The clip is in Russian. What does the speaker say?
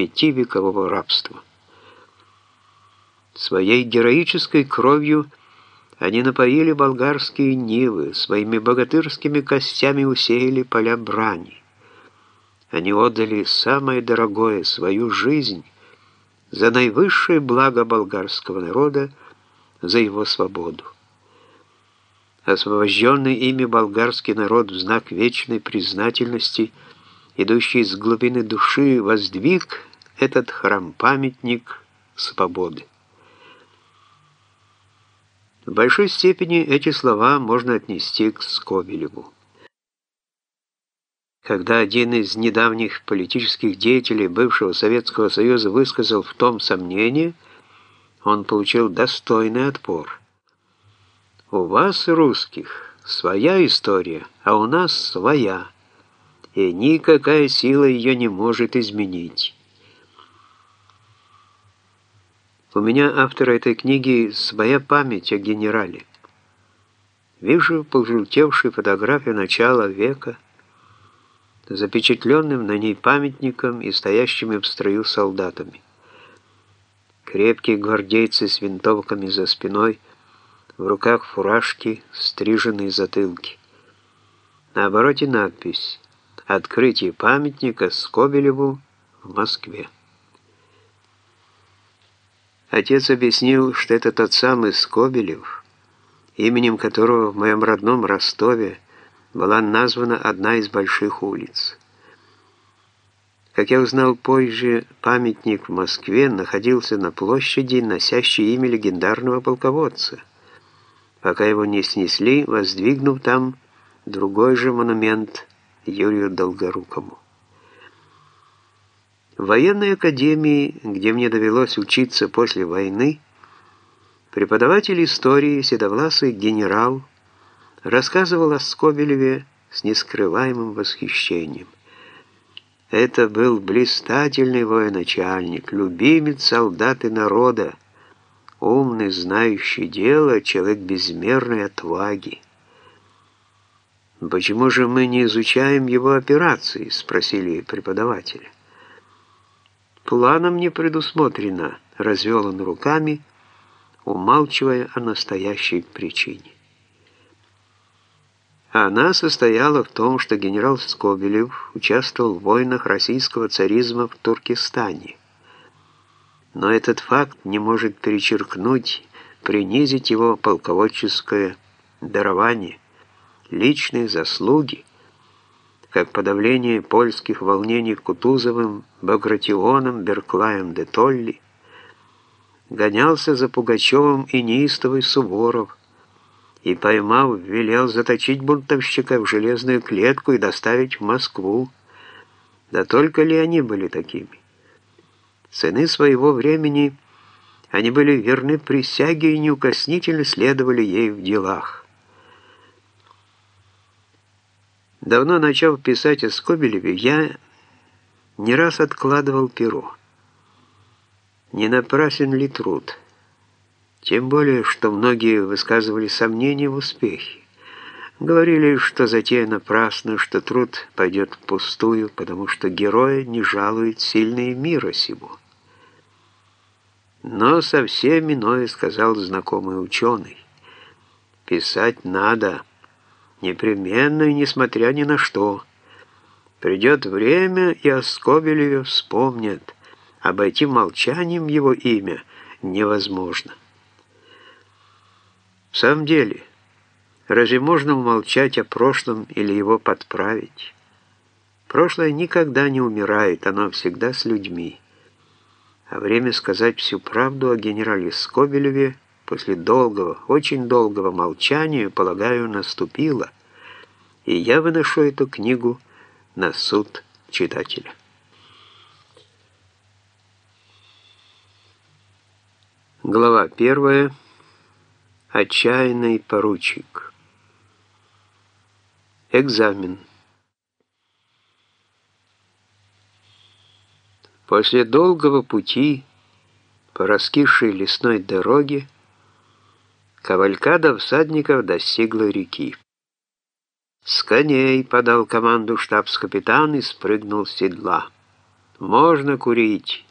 пятивекового рабства. Своей героической кровью они напоили болгарские нивы, своими богатырскими костями усеяли поля брани. Они отдали самое дорогое, свою жизнь, за наивысшее благо болгарского народа, за его свободу. Освобожденный ими болгарский народ в знак вечной признательности, идущий из глубины души, воздвиг этот храм-памятник свободы. В большой степени эти слова можно отнести к Скобелеву. Когда один из недавних политических деятелей бывшего Советского Союза высказал в том сомнение, он получил достойный отпор. У вас, русских, своя история, а у нас своя, и никакая сила ее не может изменить. У меня, автора этой книги, своя память о генерале. Вижу пожелтевшую фотографию начала века, запечатленным на ней памятником и стоящими в строю солдатами. Крепкие гвардейцы с винтовками за спиной, в руках фуражки, стриженные затылки. На обороте надпись «Открытие памятника Скобелеву в Москве». Отец объяснил, что это тот самый Скобелев, именем которого в моем родном Ростове была названа одна из больших улиц. Как я узнал позже, памятник в Москве находился на площади, носящей имя легендарного полководца, пока его не снесли, воздвигнув там другой же монумент Юрию Долгорукому. В военной академии, где мне довелось учиться после войны, преподаватель истории, седовласый генерал, рассказывал о Скобелеве с нескрываемым восхищением. Это был блистательный военачальник, любимец солдат и народа, умный, знающий дело, человек безмерной отваги. «Почему же мы не изучаем его операции?» — спросили преподаватели. «Планом не предусмотрено», — развел он руками, умалчивая о настоящей причине. Она состояла в том, что генерал Скобелев участвовал в войнах российского царизма в Туркестане. Но этот факт не может перечеркнуть, принизить его полководческое дарование, личные заслуги, как подавление польских волнений Кутузовым, Багратионом, Берклаем де Толли, гонялся за Пугачевым и неистовый Суворов, и, поймав, велел заточить бунтовщика в железную клетку и доставить в Москву. Да только ли они были такими? Сыны своего времени, они были верны присяге и неукоснительно следовали ей в делах. Давно начав писать о Скобелеве, я не раз откладывал перо. Не напрасен ли труд? Тем более, что многие высказывали сомнения в успехе. Говорили, что затея напрасна, что труд пойдет впустую, потому что героя не жалует сильные мира сего. Но совсем иное сказал знакомый ученый. Писать надо, непременно и несмотря ни на что. Придет время, и о Скобелеве вспомнят. Обойти молчанием его имя невозможно. В самом деле, разве можно умолчать о прошлом или его подправить? Прошлое никогда не умирает, оно всегда с людьми. А время сказать всю правду о генерале Скобелеве – после долгого, очень долгого молчания, полагаю, наступило, и я выношу эту книгу на суд читателя. Глава первая. Отчаянный поручик. Экзамен. После долгого пути по раскисшей лесной дороге Кавалькада всадников достигла реки. «С коней!» — подал команду штабс-капитан и спрыгнул с седла. «Можно курить».